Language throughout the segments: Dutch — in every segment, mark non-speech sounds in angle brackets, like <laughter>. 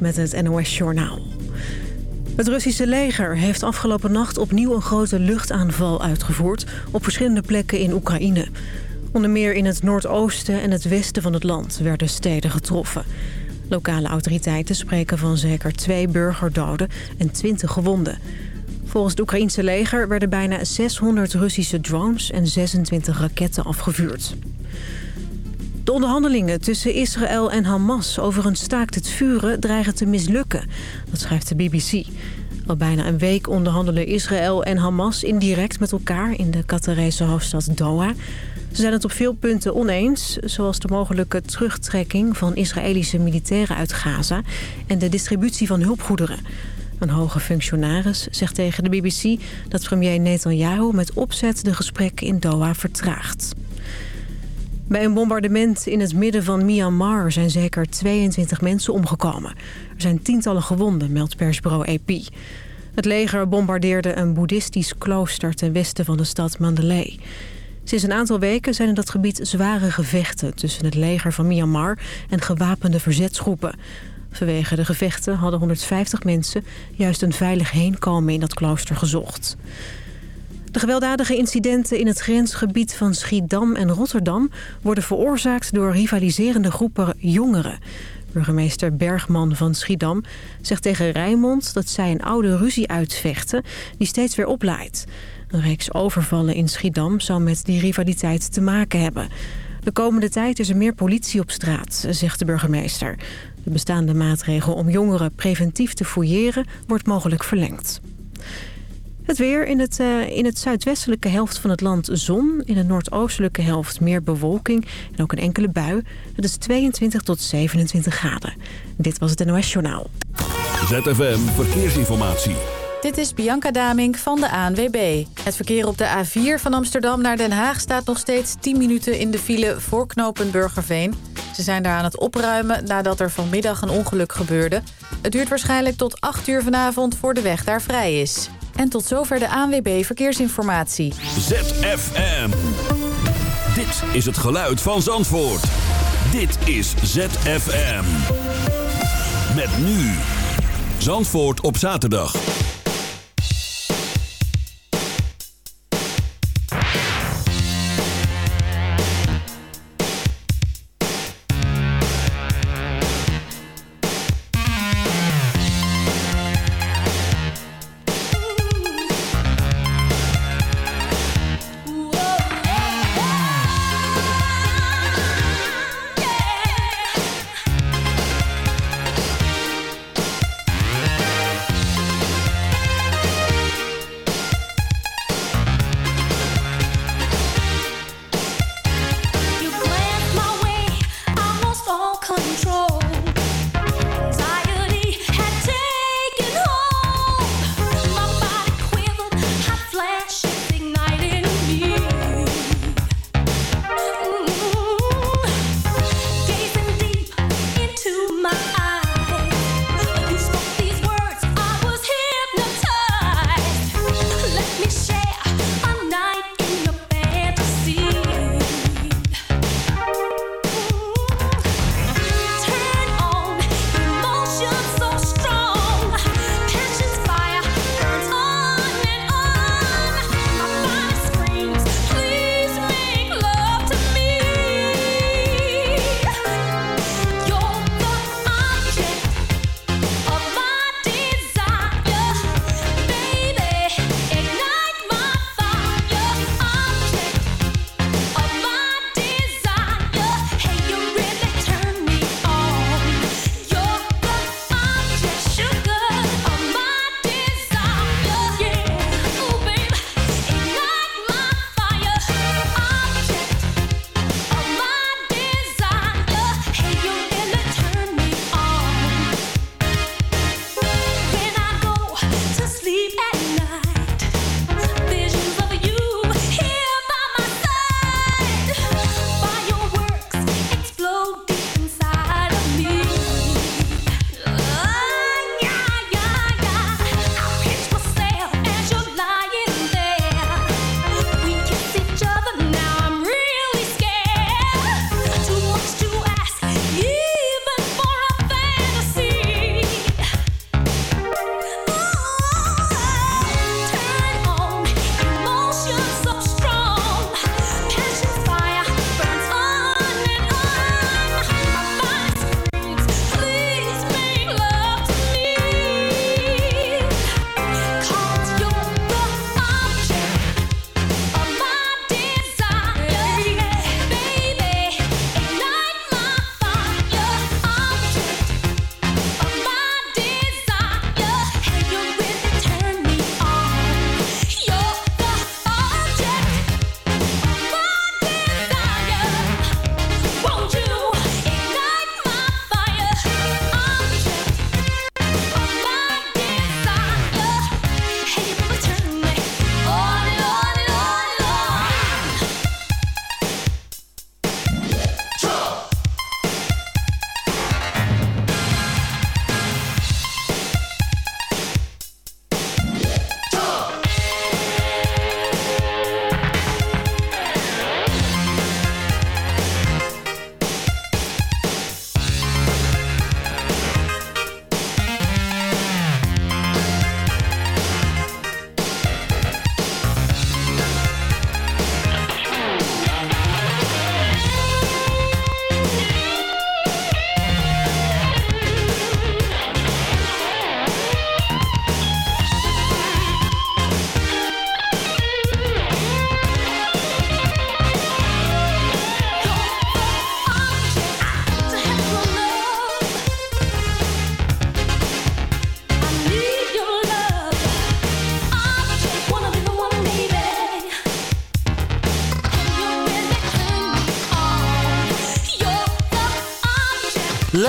met het NOS-journaal. Het Russische leger heeft afgelopen nacht opnieuw een grote luchtaanval uitgevoerd... op verschillende plekken in Oekraïne. Onder meer in het noordoosten en het westen van het land werden steden getroffen. Lokale autoriteiten spreken van zeker twee burgerdoden en 20 gewonden. Volgens het Oekraïense leger werden bijna 600 Russische drones en 26 raketten afgevuurd. De onderhandelingen tussen Israël en Hamas over een staakt het vuren dreigen te mislukken. Dat schrijft de BBC. Al bijna een week onderhandelen Israël en Hamas indirect met elkaar in de Qatarese hoofdstad Doha. Ze zijn het op veel punten oneens, zoals de mogelijke terugtrekking van Israëlische militairen uit Gaza en de distributie van hulpgoederen. Een hoge functionaris zegt tegen de BBC dat premier Netanyahu met opzet de gesprekken in Doha vertraagt. Bij een bombardement in het midden van Myanmar zijn zeker 22 mensen omgekomen. Er zijn tientallen gewonden, meldt persbureau AP. Het leger bombardeerde een boeddhistisch klooster ten westen van de stad Mandalay. Sinds een aantal weken zijn in dat gebied zware gevechten... tussen het leger van Myanmar en gewapende verzetsgroepen. Vanwege de gevechten hadden 150 mensen juist een veilig heenkomen in dat klooster gezocht. De gewelddadige incidenten in het grensgebied van Schiedam en Rotterdam... worden veroorzaakt door rivaliserende groepen jongeren. Burgemeester Bergman van Schiedam zegt tegen Rijnmond... dat zij een oude ruzie uitvechten die steeds weer oplaait. Een reeks overvallen in Schiedam zou met die rivaliteit te maken hebben. De komende tijd is er meer politie op straat, zegt de burgemeester. De bestaande maatregel om jongeren preventief te fouilleren wordt mogelijk verlengd. Het weer in het, uh, in het zuidwestelijke helft van het land zon. In de noordoostelijke helft meer bewolking en ook een enkele bui. Het is 22 tot 27 graden. Dit was het NOS Journaal. ZFM Verkeersinformatie. Dit is Bianca Damink van de ANWB. Het verkeer op de A4 van Amsterdam naar Den Haag staat nog steeds 10 minuten in de file voor knooppunt Burgerveen. Ze zijn daar aan het opruimen nadat er vanmiddag een ongeluk gebeurde. Het duurt waarschijnlijk tot 8 uur vanavond voor de weg daar vrij is. En tot zover de ANWB Verkeersinformatie. ZFM. Dit is het geluid van Zandvoort. Dit is ZFM. Met nu. Zandvoort op zaterdag.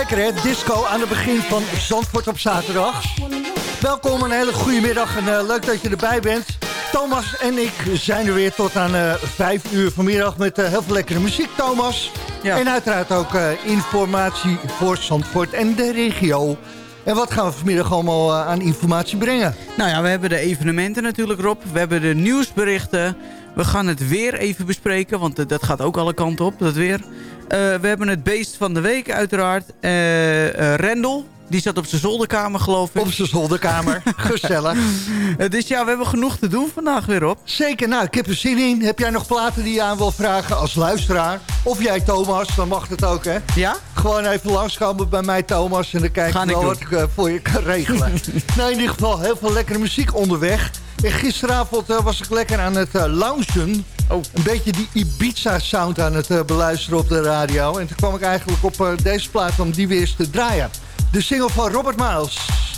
Lekker hè, disco aan het begin van Zandvoort op zaterdag. Welkom, een hele goede middag en uh, leuk dat je erbij bent. Thomas en ik zijn er weer tot aan uh, 5 uur vanmiddag met uh, heel veel lekkere muziek, Thomas. Ja. En uiteraard ook informatie voor Zandvoort en de regio. En wat gaan we vanmiddag allemaal aan informatie brengen? Nou ja, we hebben de evenementen natuurlijk, Rob. We hebben de nieuwsberichten. We gaan het weer even bespreken, want dat gaat ook alle kanten op, dat weer. Uh, we hebben het beest van de week uiteraard. Rendel, die zat op zijn zolderkamer geloof ik. Op zijn zolderkamer, <laughs> gezellig. dus ja, we hebben genoeg te doen vandaag weer op. Zeker, nou ik heb er zin in. Heb jij nog platen die je aan wil vragen als luisteraar? Of jij Thomas, dan mag het ook hè. Ja? Gewoon even langskomen bij mij Thomas en dan kijk ik wel wat ik voor je kan regelen. <laughs> nou in ieder geval heel veel lekkere muziek onderweg. En gisteravond was ik lekker aan het loungen Oh. Een beetje die Ibiza-sound aan het uh, beluisteren op de radio. En toen kwam ik eigenlijk op deze plaat om die weer eens te draaien. De single van Robert Miles.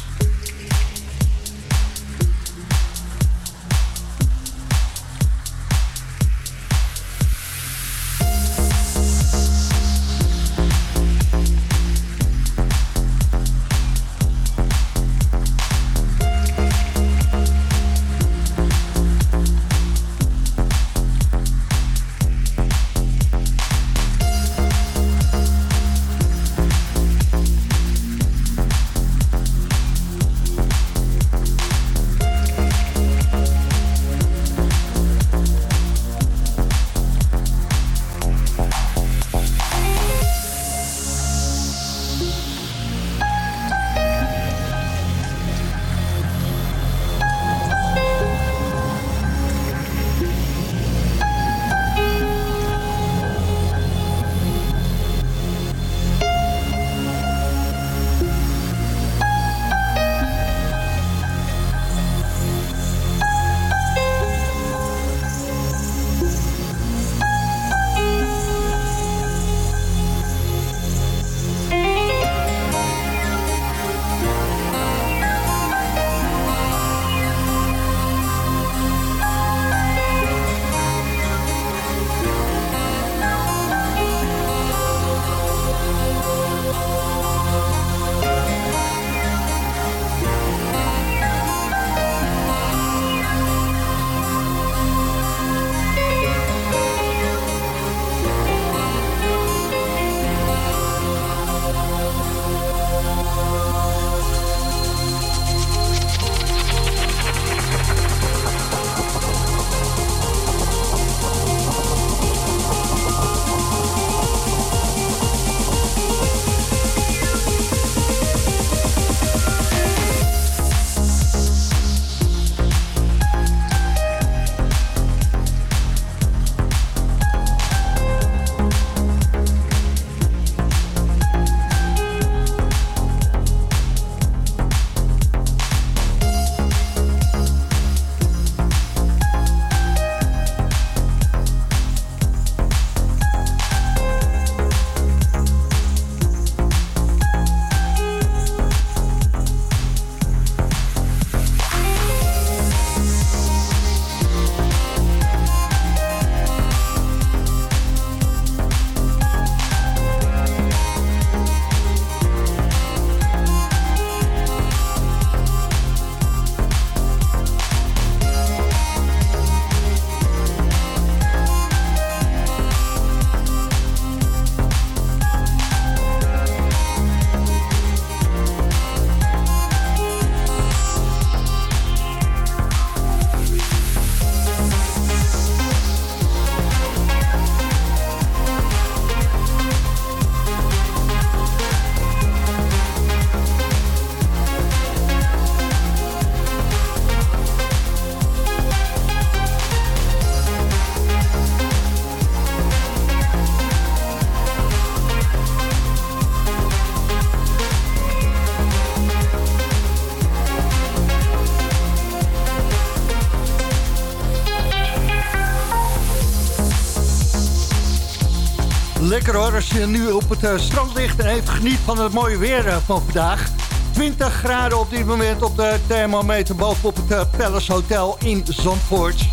Lekker hoor als je nu op het uh, strand ligt en even geniet van het mooie weer uh, van vandaag. 20 graden op dit moment op de thermometer bovenop het uh, Palace Hotel in Zandvoort.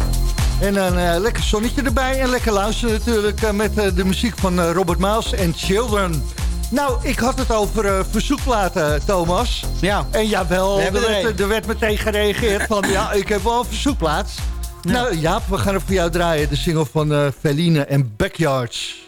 En een lekker zonnetje erbij en lekker luisteren natuurlijk met de muziek van Robert Miles en Children. Nou, ik had het over uh, verzoekplaten, Thomas. Ja. En jawel, er werd, er werd, meteen gereageerd van... ja, ik heb wel een verzoekplaat. Nou, Jaap, we gaan er voor jou draaien. De single van uh, Feline en Backyards.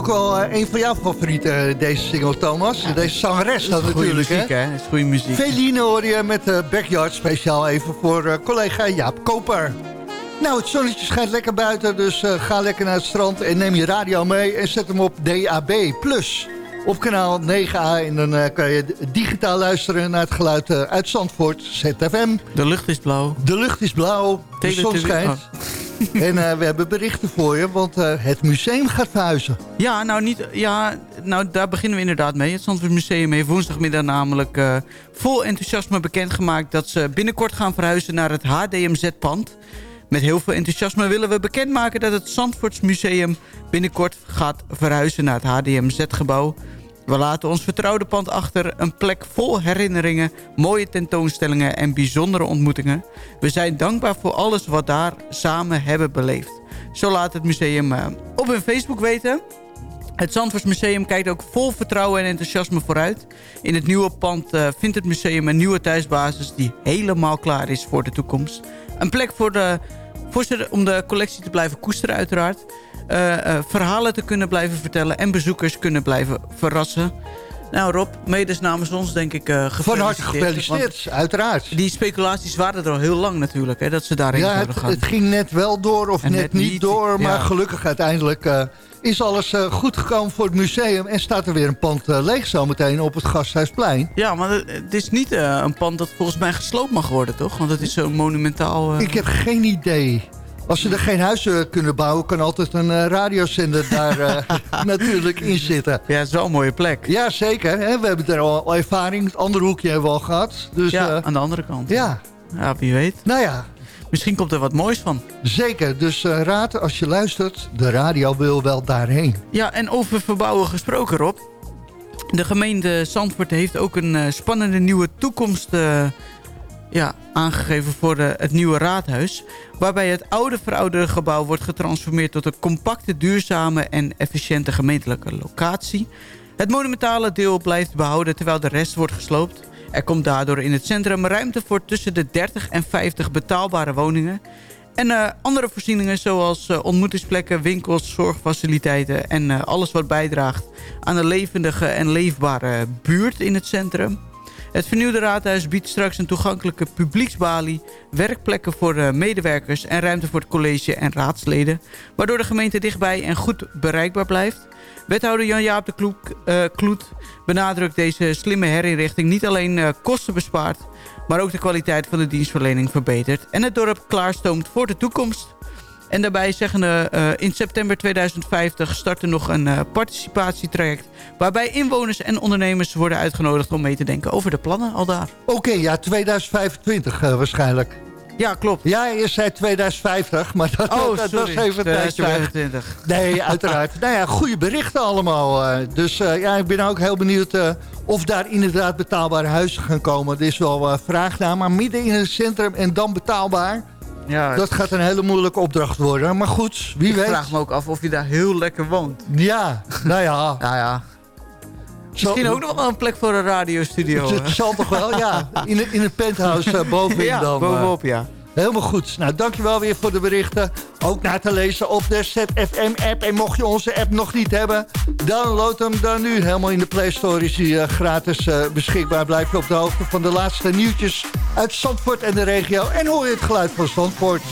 Mij ook wel uh, een van jouw favorieten, uh, deze single, Thomas. Ja, deze zangeres dan natuurlijk. Muziek, hè? Dat is goede muziek. Feline hoor je met uh, Backyard, speciaal even voor collega Jaap Koper. Nou, het zonnetje schijnt lekker buiten, dus ga lekker naar het strand en neem je radio mee en zet hem op DAB+. Op kanaal 9A en dan kan je digitaal luisteren naar het geluid uit Zandvoort, ZFM. De lucht is blauw. De lucht is blauw, de zon schijnt. En uh, we hebben berichten voor je, want uh, het museum gaat verhuizen. Ja, nou, niet, ja, nou daar beginnen we inderdaad mee. Het Zandvoort Museum heeft woensdagmiddag namelijk uh, vol enthousiasme bekendgemaakt... dat ze binnenkort gaan verhuizen naar het HDMZ-pand. Met heel veel enthousiasme willen we bekendmaken dat het Zandvoorts Museum binnenkort gaat verhuizen naar het HDMZ-gebouw... We laten ons vertrouwde pand achter, een plek vol herinneringen, mooie tentoonstellingen en bijzondere ontmoetingen. We zijn dankbaar voor alles wat daar samen hebben beleefd. Zo laat het museum uh, op hun Facebook weten. Het Zandvoors Museum kijkt ook vol vertrouwen en enthousiasme vooruit. In het nieuwe pand uh, vindt het museum een nieuwe thuisbasis die helemaal klaar is voor de toekomst. Een plek voor de, om de collectie te blijven koesteren uiteraard. Uh, verhalen te kunnen blijven vertellen... en bezoekers kunnen blijven verrassen. Nou Rob, medes namens ons denk ik uh, gefeliciteerd. Van harte gefeliciteerd, uiteraard. Die speculaties waren er al heel lang natuurlijk, hè, dat ze daarin ja, zouden gaan. het ging net wel door of net, niet door, maar gelukkig uiteindelijk... Uh, is alles uh, goed gekomen voor het museum... en staat er weer een pand uh, leeg zometeen op het Gasthuisplein. Ja, maar het is niet een pand dat volgens mij gesloopt mag worden, toch? Want het is zo monumentaal... Ik heb geen idee. Als ze er geen huizen kunnen bouwen, kan altijd een uh, radiozender daar uh, <laughs> natuurlijk in zitten. Ja, het is wel een mooie plek. Ja, zeker. Hè? We hebben er al ervaring. Het andere hoekje hebben we al gehad. Dus, ja, uh, aan de andere kant. Ja. Ja, wie weet. Nou ja. Misschien komt er wat moois van. Zeker. Dus raad, als je luistert, de radio wil wel daarheen. Ja, en over verbouwen gesproken, Rob. De gemeente Zandvoort heeft ook een spannende nieuwe toekomst ja, aangegeven voor het nieuwe raadhuis... waarbij het oude verouderde gebouw wordt getransformeerd... tot een compacte, duurzame en efficiënte gemeentelijke locatie. Het monumentale deel blijft behouden terwijl de rest wordt gesloopt. Er komt daardoor in het centrum ruimte voor tussen de 30 en 50 betaalbare woningen... En uh, andere voorzieningen zoals uh, ontmoetingsplekken, winkels, zorgfaciliteiten... en alles wat bijdraagt aan een levendige en leefbare buurt in het centrum. Het vernieuwde raadhuis biedt straks een toegankelijke publieksbalie... werkplekken voor medewerkers en ruimte voor het college en raadsleden... waardoor de gemeente dichtbij en goed bereikbaar blijft. Wethouder Jan-Jaap de Kloek, Kloet benadrukt deze slimme herinrichting... niet alleen kosten bespaart maar ook de kwaliteit van de dienstverlening verbetert... en het dorp klaarstoomt voor de toekomst. En daarbij zeggen we, uh, in september 2050 start er nog een uh, participatietraject... waarbij inwoners en ondernemers worden uitgenodigd om mee te denken over de plannen al daar. Oké, ja, 2025 uh, waarschijnlijk. Ja, klopt. Ja, eerst zei 2050, maar dat, oh, dat, was even een tijdje weg. Nee, uiteraard. <laughs> nou ja, goede berichten allemaal. Uh, dus uh, ja, ik ben ook heel benieuwd uh, of daar inderdaad betaalbare huizen gaan komen. Er is wel vraag naar, maar midden in het centrum en dan betaalbaar... Ja, dat gaat een hele moeilijke opdracht worden. Maar goed, wie ik weet. Ik vraag me ook af of je daar heel lekker woont. Ja, nou ja. <laughs> nou ja. Misschien ook nog wel een plek voor een radiostudio. <laughs> Het zal toch wel, ja. In, het, in het penthouse uh, <laughs> bovenin ja, dan. bovenop, ja. Helemaal goed. Nou, dankjewel weer voor de berichten. Ook naar te lezen op de ZFM-app. En mocht je onze app nog niet hebben, download hem dan nu. Helemaal in de Play Store is hij uh, gratis uh, beschikbaar. Blijf je op de hoogte van de laatste nieuwtjes uit Zandvoort en de regio. En hoor je het geluid van Zandvoort.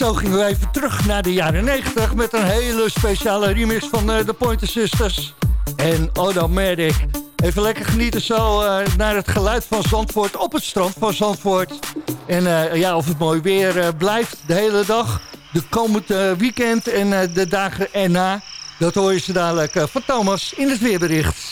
Zo gingen we even terug naar de jaren 90 met een hele speciale remix van de Pointer Sisters en Automatic. Even lekker genieten zo uh, naar het geluid van Zandvoort op het strand van Zandvoort. En uh, ja, of het mooi weer blijft de hele dag, de komende weekend en de dagen erna. Dat hoor je ze dadelijk van Thomas in het weerbericht.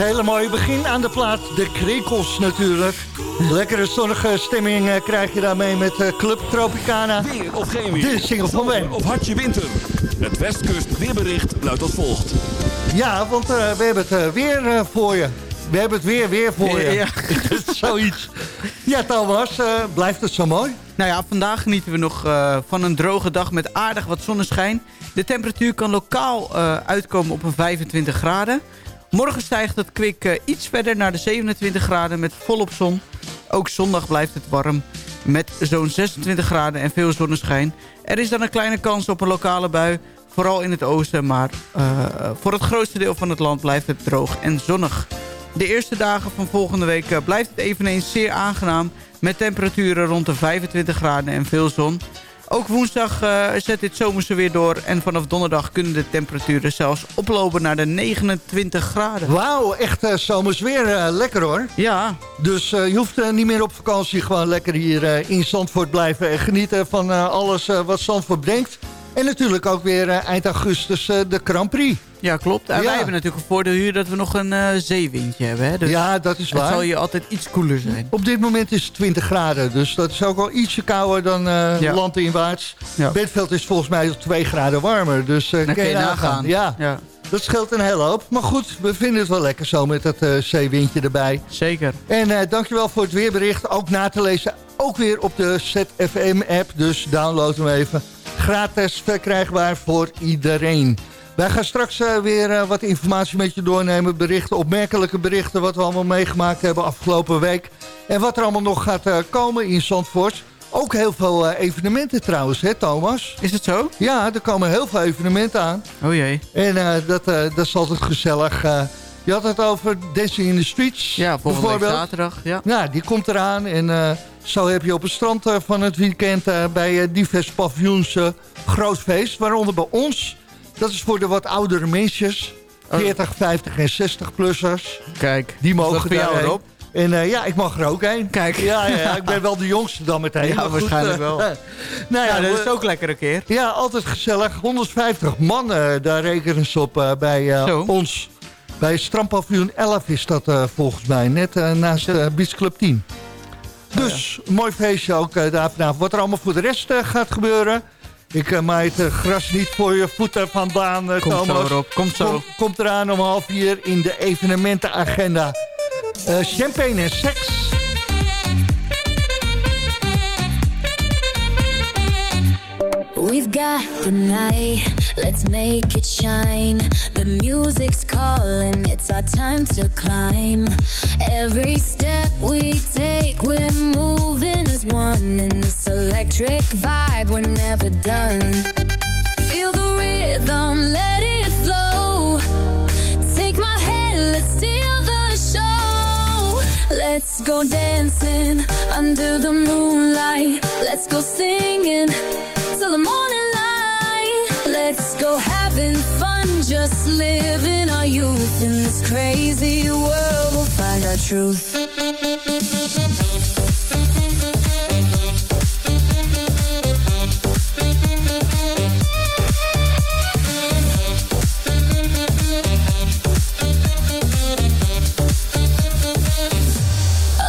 Hele mooie begin aan de plaat. De Krinkels natuurlijk. Lekkere zonnige stemming uh, krijg je daarmee met uh, Club Tropicana. Weer of geen weer. De single van. Of hartje winter. Het Westkust weerbericht luidt als volgt. Ja, want uh, we hebben het weer voor je. We hebben het weer weer voor je. Ja. <laughs> Zoiets. Ja, Thomas, blijft het zo mooi? Nou ja, vandaag genieten we nog van een droge dag met aardig wat zonneschijn. De temperatuur kan lokaal uitkomen op een 25 graden. Morgen stijgt het kwik uh, iets verder naar de 27 graden met volop zon. Ook zondag blijft het warm met zo'n 26 graden en veel zonneschijn. Er is dan een kleine kans op een lokale bui, vooral in het oosten. Maar uh, voor het grootste deel van het land blijft het droog en zonnig. De eerste dagen van volgende week uh, blijft het eveneens zeer aangenaam... met temperaturen rond de 25 graden en veel zon. Ook woensdag uh, zet dit zomerse weer door. En vanaf donderdag kunnen de temperaturen zelfs oplopen naar de 29 graden. Wauw, echt uh, zomers weer. Uh, lekker hoor. Ja. Dus je hoeft niet meer op vakantie. Gewoon lekker hier in Zandvoort blijven. En genieten van alles wat Zandvoort brengt. En natuurlijk ook weer eind augustus de Grand Prix. Ja, klopt. En ja. wij hebben natuurlijk een voordeel hier dat we nog een uh, zeewindje hebben. Hè? Dus ja, dat is waar. Het zal hier altijd iets koeler zijn. Op dit moment is het 20 graden. Dus dat is ook wel ietsje kouder dan uh, ja. landinwaarts. Ja. Bedveld is volgens mij 2 graden warmer. Dus uh, kan je nagaan. Ja. ja. Dat scheelt een hele hoop. Maar goed, we vinden het wel lekker zo met dat zeewindje erbij. Zeker. En dankjewel voor het weerbericht. Ook na te lezen. Ook weer op de ZFM-app. Dus download hem even. Gratis verkrijgbaar voor iedereen. Wij gaan straks uh, weer uh, wat informatie met je doornemen. Berichten, opmerkelijke berichten wat we allemaal meegemaakt hebben afgelopen week. En wat er allemaal nog gaat uh, komen in Zandvoort. Ook heel veel evenementen trouwens, hè Thomas? Is het zo? Ja, er komen heel veel evenementen aan. Oh jee. En dat, dat is altijd gezellig. je had het over Dancing in the Streets. Ja, volgende week zaterdag. Ja. ja, die komt eraan. En zo heb je op het strand van het weekend bij diverse paviljoens groot feest. Waaronder bij ons... Dat is voor de wat oudere mensjes. 40, 50 en 60-plussers. Kijk, die mogen voor jou erop. En uh, ja, ik mag er ook heen. Kijk. Ja, ja, ja, ik ben wel de jongste dan meteen. Ja, waarschijnlijk wel. <laughs> nou ja, dat is ook lekker een keer. Ja, altijd gezellig. 150 man, uh, daar rekenen ze op bij ons. Bij Strandpavioen 11 is dat volgens mij. Net naast Beach Club 10. Dus, mooi feestje ook daar vanavond. Wat er allemaal voor de rest gaat gebeuren... Ik uh, maai het uh, gras niet voor je voeten vandaan, uh, Komt Thomas. zo, Rob. Komt zo. Kom, komt eraan om half vier in de evenementenagenda. champagne en seks. We've got the night, let's make it shine. The music's calling, it's our time to climb. Every step we take, we're moving as one. In this electric vibe, we're never done. Feel the rhythm, let it flow. Take my hand, let's steal the show. Let's go dancing under the moonlight. Let's go singing till the morning just living our youth in this crazy world. We'll find our truth.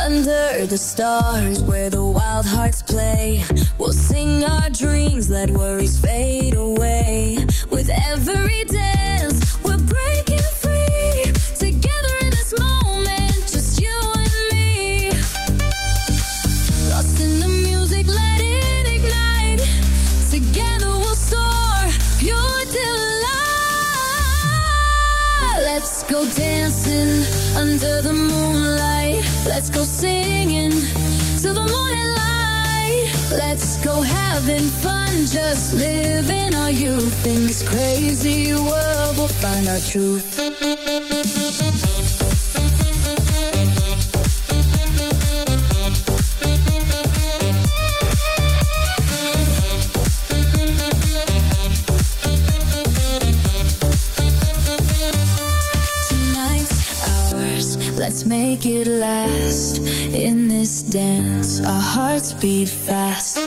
Under the stars where the wild hearts play We'll sing our dreams, let worries fade away With every dance, having fun, just living our youth. In this crazy world, we'll find our truth. Let's make it last in this dance. Our hearts beat fast.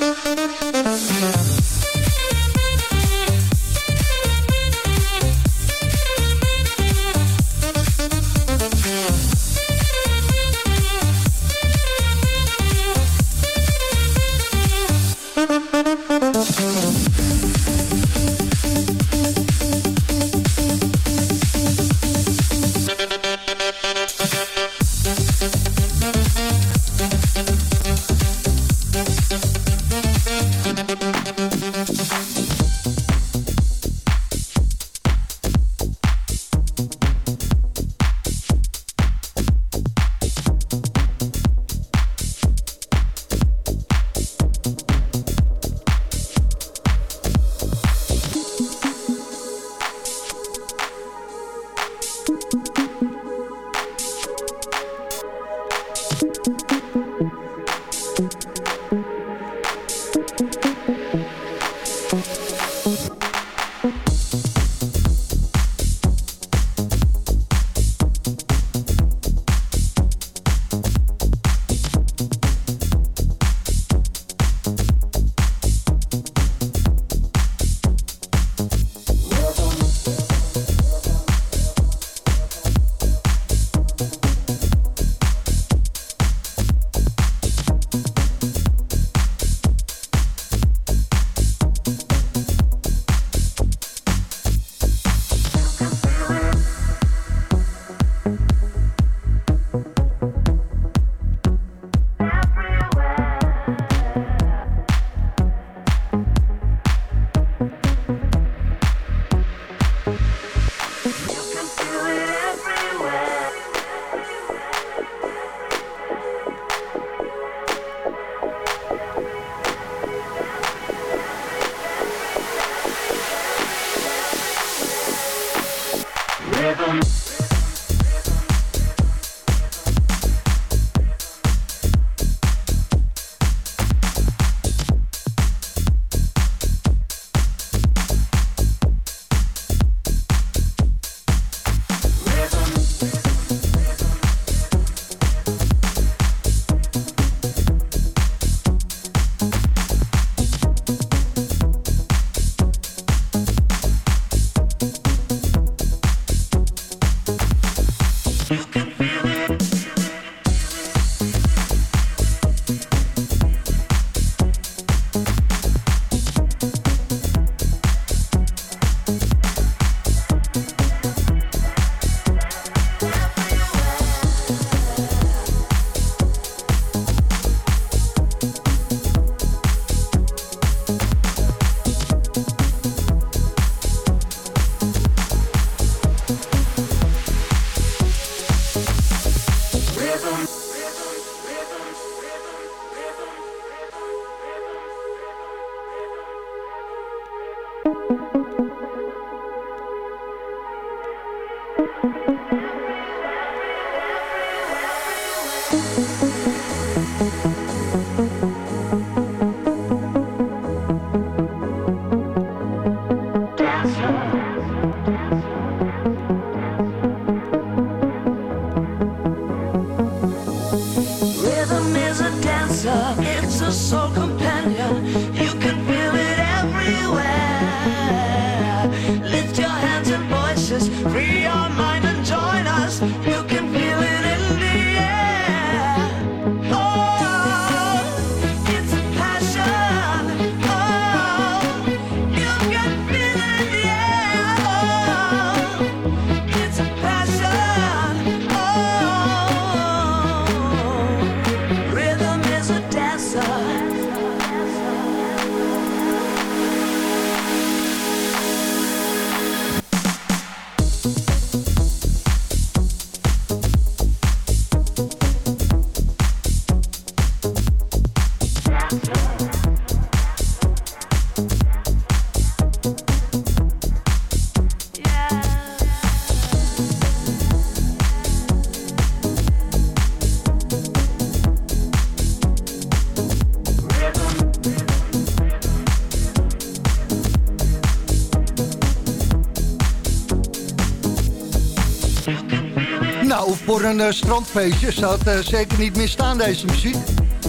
Een uh, strandfeestje zou het uh, zeker niet misstaan, deze muziek.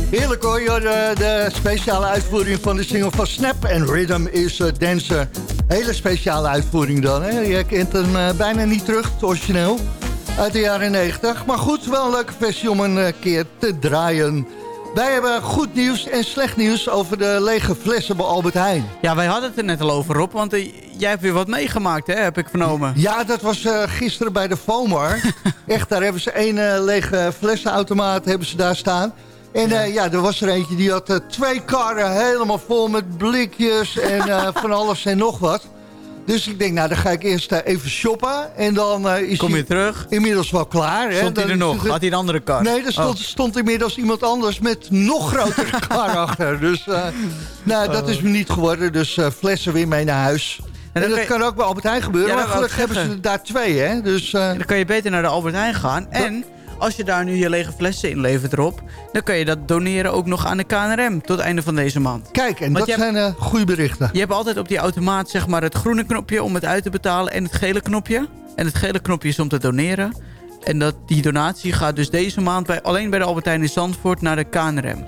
Heerlijk hoor, de, de, speciale uitvoering van de single van Snap en Rhythm is uh. Hele speciale uitvoering dan, hè? Je kent hem bijna niet terug, het origineel, uit de jaren 90. Maar goed, wel een leuke versie om een keer te draaien. Wij hebben goed nieuws en slecht nieuws over de lege flessen bij Albert Heijn. Ja, wij hadden het er net al over, Rob. Want uh, jij hebt weer wat meegemaakt, hè, heb ik vernomen. Ja, dat was uh, gisteren bij de FOMAR. <laughs> Echt, daar hebben ze één uh, lege flessenautomaat hebben ze daar staan. En ja. ja, er was er eentje die had twee karren helemaal vol met blikjes en <laughs> van alles en nog wat. Dus ik denk, nou, dan ga ik eerst uh, even shoppen. En dan uh, is Kom je terug? inmiddels wel klaar. Hè? Stond hij er nog? Had hij een andere kar? Nee, er stond, oh. stond inmiddels iemand anders met nog grotere <laughs> kar achter. Dus uh, nou, dat is me niet geworden. Dus flessen weer mee naar huis. En, en dat kan ook bij Albert Heijn gebeuren. Ja, maar gelukkig hebben ze daar twee, hè. Dus, dan kan je beter naar de Albert Heijn gaan. En als je daar nu je lege flessen inlevert erop... dan kan je dat doneren ook nog aan de KNRM tot het einde van deze maand. Kijk, en dat zijn uh, goede berichten. Je hebt altijd op die automaat zeg maar, het groene knopje om het uit te betalen... en het gele knopje. En het gele knopje is om te doneren. En dat, die donatie gaat dus deze maand bij, alleen bij de Albertijn in Zandvoort naar de KNRM.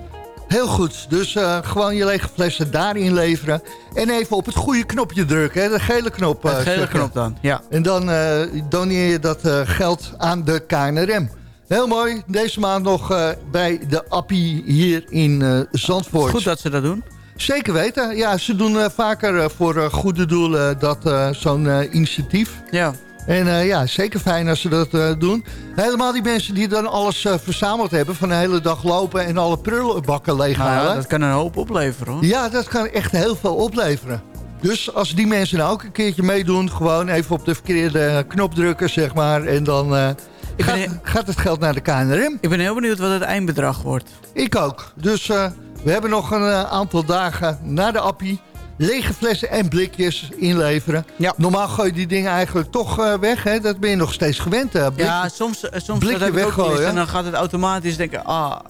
Heel goed, dus uh, gewoon je lege flessen daarin leveren. En even op het goede knopje drukken, hè? de gele knop. Uh, gele knop dan, ja. En dan uh, doneer je dat geld aan de KNRM. Heel mooi. Deze maand nog uh, bij de Appie hier in uh, Zandvoort. Goed dat ze dat doen. Zeker weten. Ja, ze doen uh, vaker voor goede doelen dat zo'n initiatief. Ja. En ja, zeker fijn als ze dat doen. Helemaal die mensen die dan alles verzameld hebben... van de hele dag lopen en alle prullenbakken leeghalen. Nou, dat kan een hoop opleveren hoor. Ja, dat kan echt heel veel opleveren. Dus als die mensen nou ook een keertje meedoen... gewoon even op de verkeerde knop drukken, zeg maar... en dan Gaat, gaat, het geld naar de KNRM? Ik ben heel benieuwd wat het eindbedrag wordt. Ik ook. Dus uh, we hebben nog een uh, aantal dagen naar de appie. Lege flessen en blikjes inleveren. Ja. Normaal gooi je die dingen eigenlijk toch uh, weg. Hè? Dat ben je nog steeds gewend. Blik, ja, soms, soms blikje weggooien. En dan gaat het automatisch denken... Ah,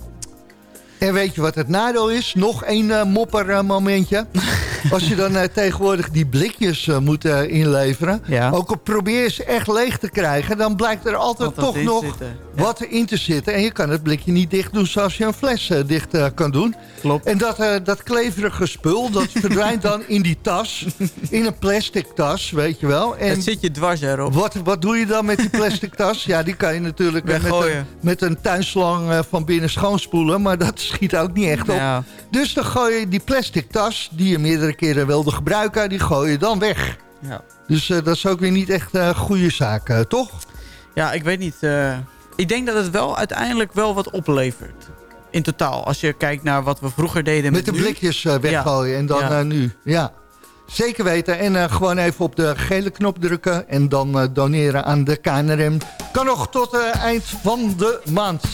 en weet je wat het nadeel is? Nog één mopper momentje. <laughs> Als je dan uh, tegenwoordig die blikjes moet inleveren. Ja. Ook al probeer je ze echt leeg te krijgen. Dan blijkt er altijd toch nog ja. wat in te zitten. En je kan het blikje niet dicht doen zoals je een fles dicht kan doen. Klopt. En dat, dat kleverige spul, dat <laughs> verdwijnt dan in die tas. In een plastic tas, weet je wel. En het zit je dwars erop. Wat, wat doe je dan met die plastic tas? Ja, die kan je natuurlijk met een, met een tuinslang van binnen schoonspoelen. Maar dat schiet ook niet echt op. Dus dan gooi je die plastic tas, die je meerdere keren wilde gebruiken, die gooi je dan weg. Ja. Dus uh, dat is ook weer niet echt een uh, goede zaak, uh, toch? Ja, ik weet niet. ik denk dat het wel uiteindelijk wel wat oplevert. In totaal, als je kijkt naar wat we vroeger deden met, met de blikjes weggooien en dan ja. nu. Ja, zeker weten. En gewoon even op de gele knop drukken en dan doneren aan de KNRM. Kan nog tot eind van de maand.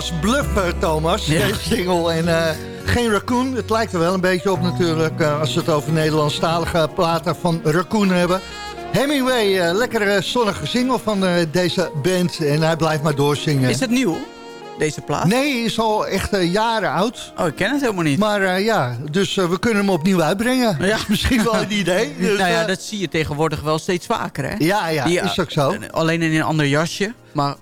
Was Bluff, eh, Thomas, Ja. deze single. En eh, geen Raccoon. Het lijkt er wel een beetje op natuurlijk... eh, als we het over Nederlandstalige platen van Raccoon hebben. Hemingway, lekkere zonnige single van deze band. En hij blijft maar doorzingen. Is het nieuw, deze plaat? Nee, is al echt jaren oud. Oh, ik ken het helemaal niet. Maar ja, dus we kunnen hem opnieuw uitbrengen. Ja. Dat is <laughs> misschien wel een idee. <laughs> Dus, nou ja, eh, dat zie je tegenwoordig wel steeds vaker, hè? ja, ja, Die, is ook zo. Alleen in een ander jasje. Maar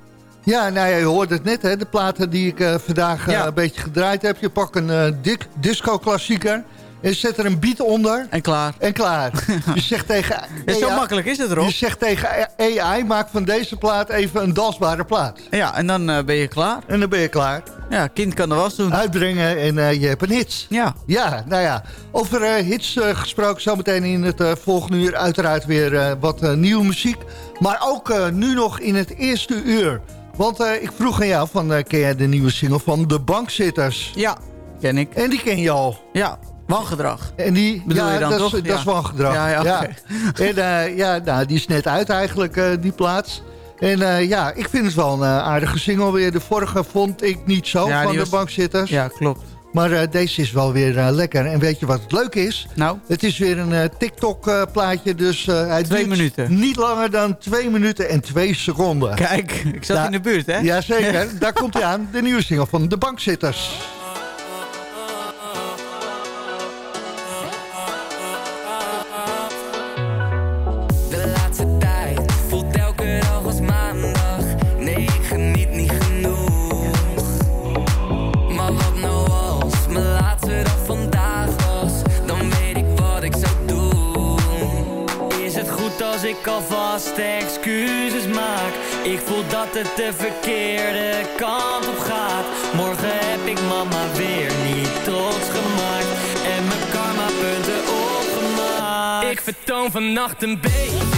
Ja, nou ja, je hoorde het net, hè, de platen die ik eh, vandaag eh, Ja. een beetje gedraaid heb. Je pakt een eh, dik disco-klassieker en zet er een beat onder en klaar. en klaar. <laughs> je zegt tegen Ja, zo AI, makkelijk is het, Rob. je zegt tegen AI, maak van deze plaat even een dansbare plaat. Ja, en dan ben je klaar. En dan ben je klaar. Ja, kind kan de was doen. Uitbrengen en je hebt een hit. Ja. Ja, nou ja, over hits gesproken zometeen in het volgende uur uiteraard weer wat nieuwe muziek. Maar ook nu nog in het eerste uur. Want eh, ik vroeg aan jou, van, eh, ken jij de nieuwe single van De Bankzitters? Ja, ken ik. En die ken je al. Ja, wangedrag. En die, Bedoel ja, je dan dat, toch? Is, dat Ja. is wangedrag. Ja, ja. <laughs> En eh, ja, nou, die is net uit eigenlijk, die plaats. En ja, ik vind het wel een aardige single weer. De vorige vond ik niet zo Ja, van de was- bankzitters. Ja, klopt. Maar eh, deze is wel weer eh, lekker. En weet je wat het leuke is? Nou, Het is weer een eh, TikTok-plaatje, dus hij Twee duurt minuten. niet langer dan twee minuten en twee seconden. kijk, ik zat in de buurt, hè? Jazeker, <laughs> daar komt hij aan, de nieuwe single van De Bankzitters. Ik alvast excuses maak? Ik voel dat het de verkeerde kant op gaat. Morgen heb ik mama weer niet trots gemaakt. En mijn karma punten opgemaakt. Ik vertoon vannacht een beetje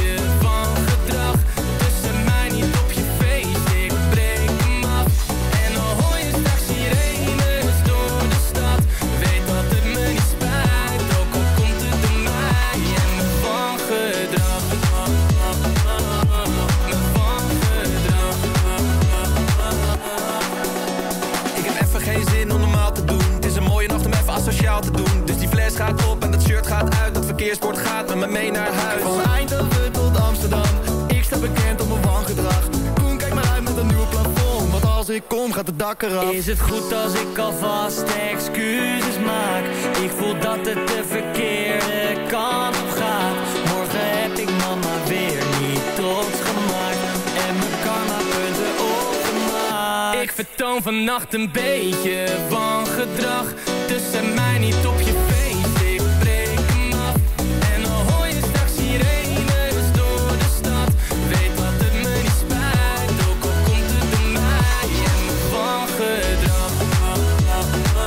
Dus die fles gaat op en dat shirt gaat uit. Dat verkeersbord gaat met me mee naar huis. Van Eindhoven tot Amsterdam. Ik sta bekend om mijn wangedrag. Koen kijk maar uit met een nieuwe plafond. Want als ik kom gaat de dak eraf. Is het goed als ik alvast excuses maak? Ik voel dat het de verkeerde kant op gaat. Vertoon vannacht een beetje van gedrag. Tussen mij niet op je feest Ik breek hem af. En dan hoor je straks sirenes door de stad. Weet dat het me niet spijt Ook al komt het mij. En van gedrag van gedrag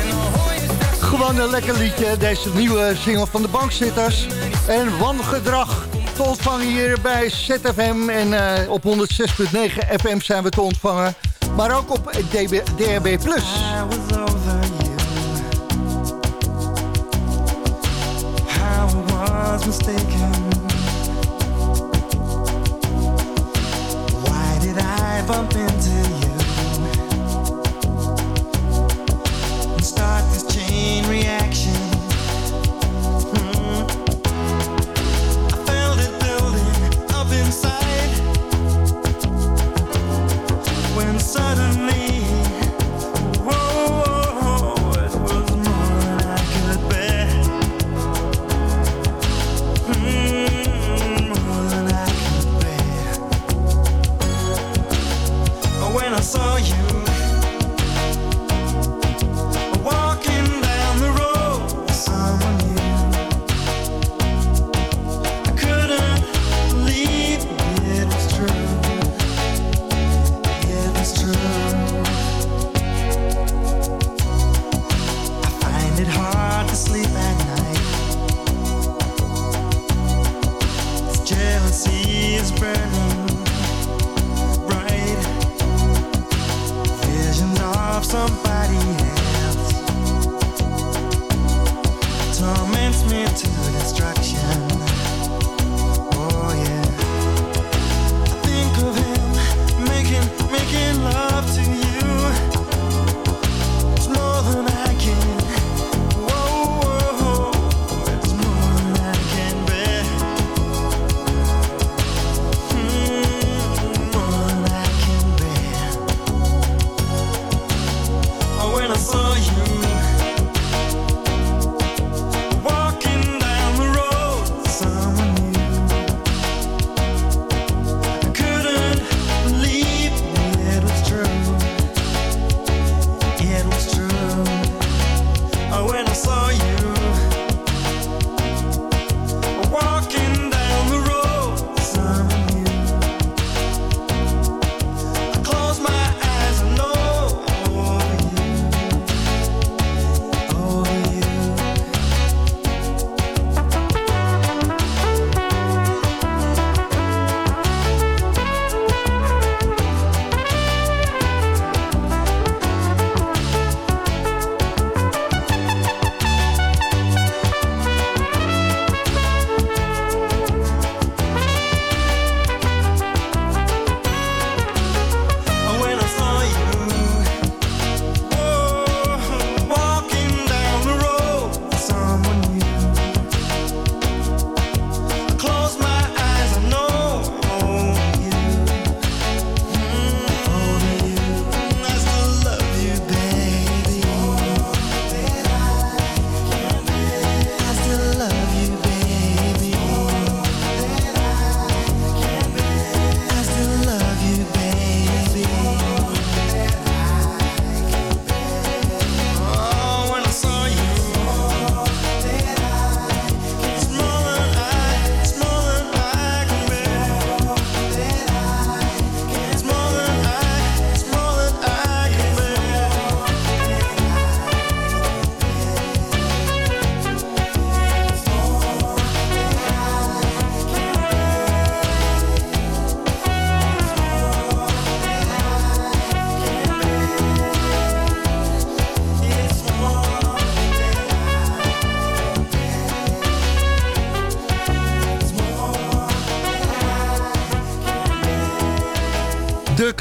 En dan hoor je straks Gewoon een lekker liedje, deze nieuwe single van de bankzitters. En wangedrag te ontvangen hier bij ZFM. En eh, op 106.9 FM zijn we te ontvangen. Maar ook op DB, DRB+. Why did I bump?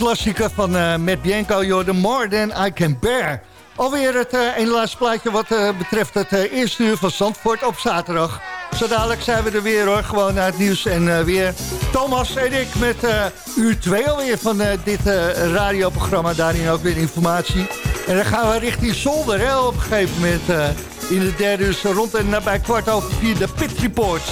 Klassieker van eh Matt Bianco, joh, The More Than I Can Bear. Alweer het uh, ene laatste plaatje wat uh, betreft het uh, eerste uur van Zandvoort op zaterdag. Zo dadelijk zijn we er weer hoor, gewoon naar het nieuws en weer Thomas en ik met uur 2 alweer van dit radioprogramma. Daarin ook weer informatie. En dan gaan we richting Zolder op een gegeven moment in de derde uur rond en nabij kwart over vier de Pit Reports.